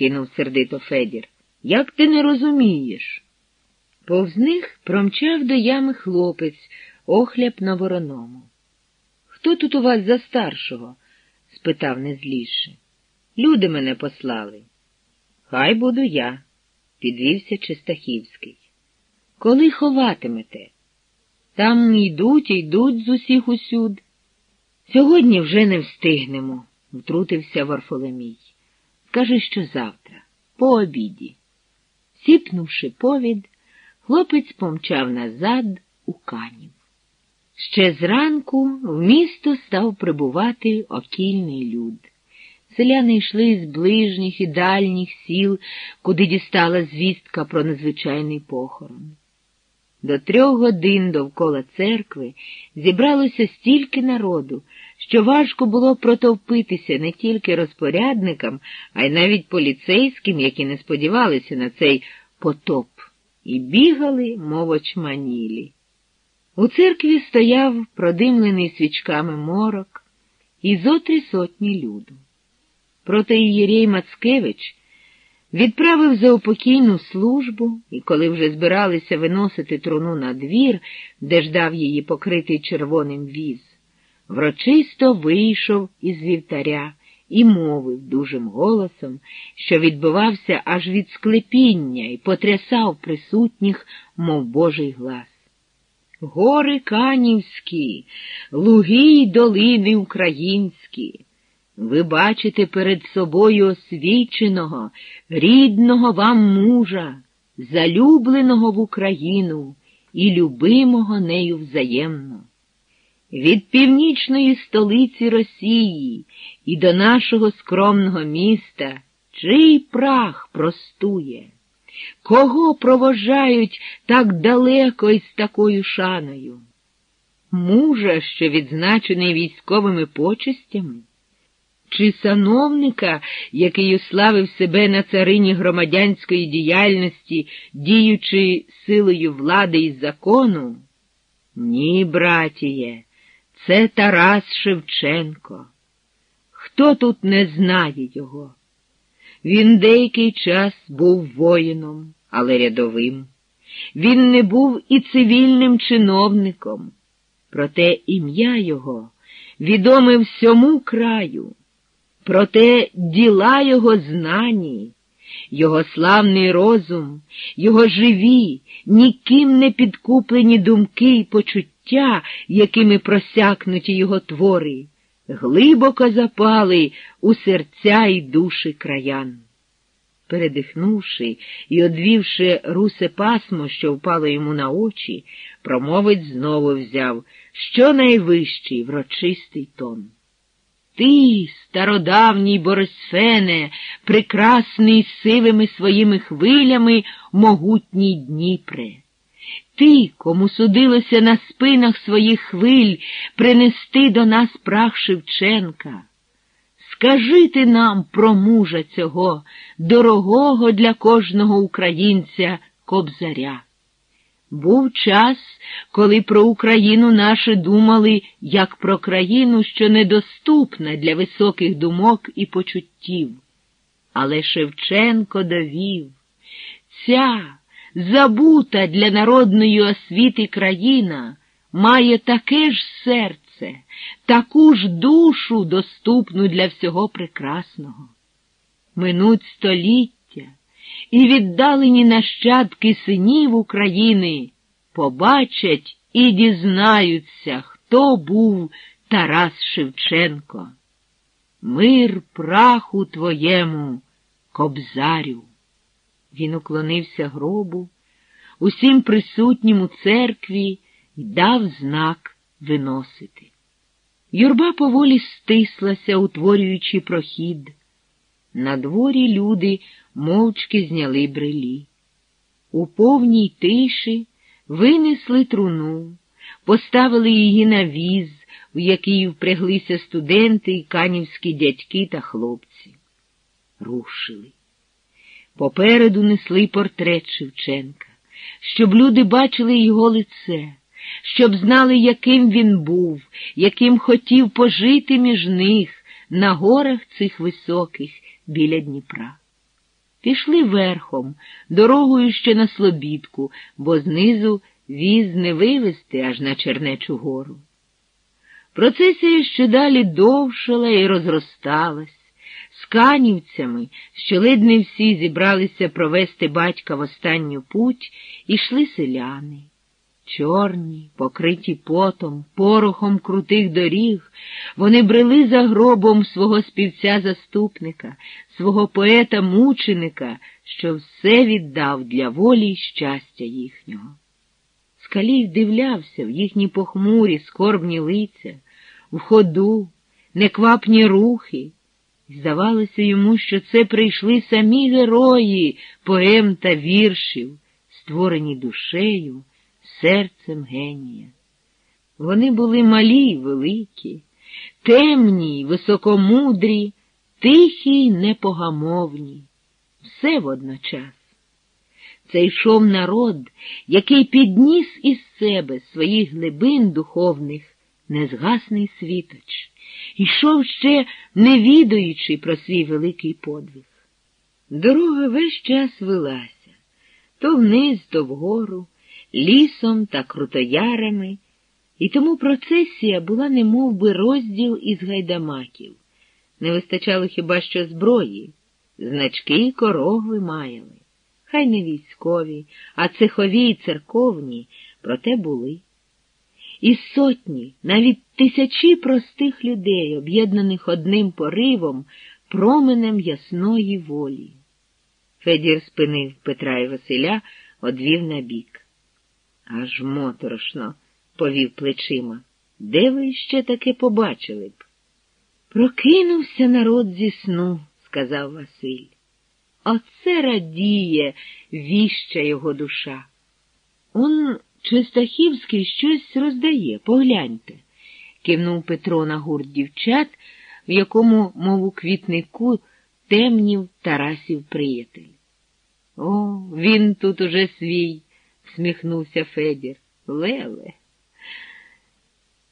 кинув сердито Федір. Як ти не розумієш? Повз них промчав до ями хлопець, охляп на вороному. Хто тут у вас за старшого? спитав незліше. Люди мене послали. Хай буду я, підвівся Чистахівський. Коли ховатимете? Там йдуть і йдуть з усіх усюд. Сьогодні вже не встигнемо, втрутився Варфоломій. Скажи, що завтра, по обіді. Сіпнувши повід, хлопець помчав назад у канів. Ще зранку в місто став прибувати окільний люд. Селяни йшли з ближніх і дальніх сіл, куди дістала звістка про незвичайний похорон. До трьох годин довкола церкви зібралося стільки народу, що важко було протовпитися не тільки розпорядникам, а й навіть поліцейським, які не сподівалися на цей потоп, і бігали, мов очманілі. У церкві стояв продимлений свічками морок і зо три сотні люду. Проте Єрей Мацкевич відправив заупокійну службу, і коли вже збиралися виносити труну на двір, де ждав її покритий червоним віз, врочисто вийшов із вівтаря і мовив дужим голосом, що відбивався аж від склепіння і потрясав присутніх, мов божий глас. Гори канівські, луги й долини українські. Ви бачите перед собою освіченого, рідного вам мужа, залюбленого в Україну і любимого нею взаємно. Від північної столиці Росії і до нашого скромного міста чий прах простує, кого провожають так далеко і з такою шаною? Мужа, що відзначений військовими почестями? Чи сановника, який уславив себе на царині громадянської діяльності, діючи силою влади і закону? Ні, братіє, це Тарас Шевченко. Хто тут не знає його? Він деякий час був воїном, але рядовим. Він не був і цивільним чиновником, проте ім'я його відоме всьому краю. Проте діла його знані, його славний розум, його живі, ніким не підкуплені думки й почуття, якими просякнуті його твори, глибоко запали у серця й душі краян. Передихнувши і одвівши русе пасмо, що впало йому на очі, промовець знову взяв що найвищий врочистий тон. Ти, стародавній Борисфене, прекрасний сивими своїми хвилями могутній Дніпре. Ти, кому судилося на спинах своїх хвиль принести до нас прах Шевченка. Скажи ти нам про мужа цього, дорогого для кожного українця кобзаря. Був час, коли про Україну наші думали як про країну, що недоступна для високих думок і почуттів. Але Шевченко довів, ця забута для народної освіти країна має таке ж серце, таку ж душу, доступну для всього прекрасного. Минуть століття і віддалені нащадки синів України побачать і дізнаються, хто був Тарас Шевченко. Мир праху твоєму, кобзарю. Він уклонився гробу, усім присутнім у церкві й дав знак виносити. Юрба поволі стислася, утворюючи прохід. На дворі люди мовчки зняли брелі. У повній тиші винесли труну, поставили її на віз, в який впряглися студенти і канівські дядьки та хлопці. Рушили. Попереду несли портрет Шевченка, щоб люди бачили його лице, щоб знали, яким він був, яким хотів пожити між них на горах цих високих біля Дніпра. Пішли верхом, дорогою ще на Слобідку, бо знизу віз не вивезти аж на Чернечу гору. Процесія що далі довшала і розросталась. Канівцями, що ледь не всі зібралися провести батька в останню путь, ішли селяни. Чорні, покриті потом, порохом крутих доріг, вони брели за гробом свого співця заступника, свого поета-мученика, що все віддав для волі й щастя їхнього. Скалій вдивлявся в їхні похмурі, скорбні лиця, в ходу, неквапні рухи. Здавалося йому, що це прийшли самі герої поем та віршів, створені душею, серцем генія. Вони були малі й великі, темні й високомудрі, тихі й непогамовні, все водночас. Це йшов народ, який підніс із себе своїх глибин духовних незгасний світоч, ішов ще не відаючи про свій великий подвиг. Дорога весь час велася то вниз, то вгору, лісом та крутоярами, і тому процесія була немов би розділ із гайдамаків. Не вистачало хіба що зброї, значки й корогви маяли. Хай не військові, а цехові й церковні, проте були. І сотні, навіть тисячі простих людей, об'єднаних одним поривом, променем ясної волі. Федір спинив Петра і Василя, одвів набік. Аж моторошно, повів плечима. Де ви ще таке побачили б? Прокинувся народ зі сну, сказав Василь. Оце радіє віща його душа. Он Чистахівський щось роздає, погляньте, кивнув Петро на гурт дівчат, в якому, мов у квітнику, темнів Тарасів приятель. О, він тут уже свій, сміхнувся Федір. Леле.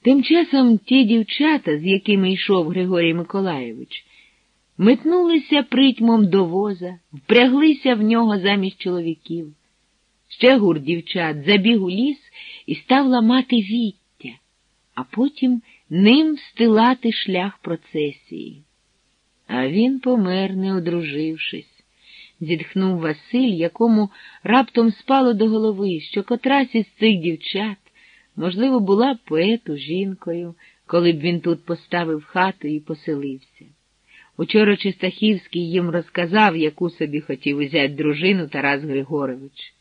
Тим часом ті дівчата, з якими йшов Григорій Миколаєвич, метнулися притьмом до воза, впряглися в нього замість чоловіків. Ще гур дівчат забіг у ліс і став ламати віття, а потім ним стилати шлях процесії. А він помер, не одружившись, зітхнув Василь, якому раптом спало до голови, що котрась із цих дівчат, можливо, була б поету жінкою, коли б він тут поставив хату і поселився. Учора Чистахівський їм розказав, яку собі хотів узяти дружину Тарас Григорович.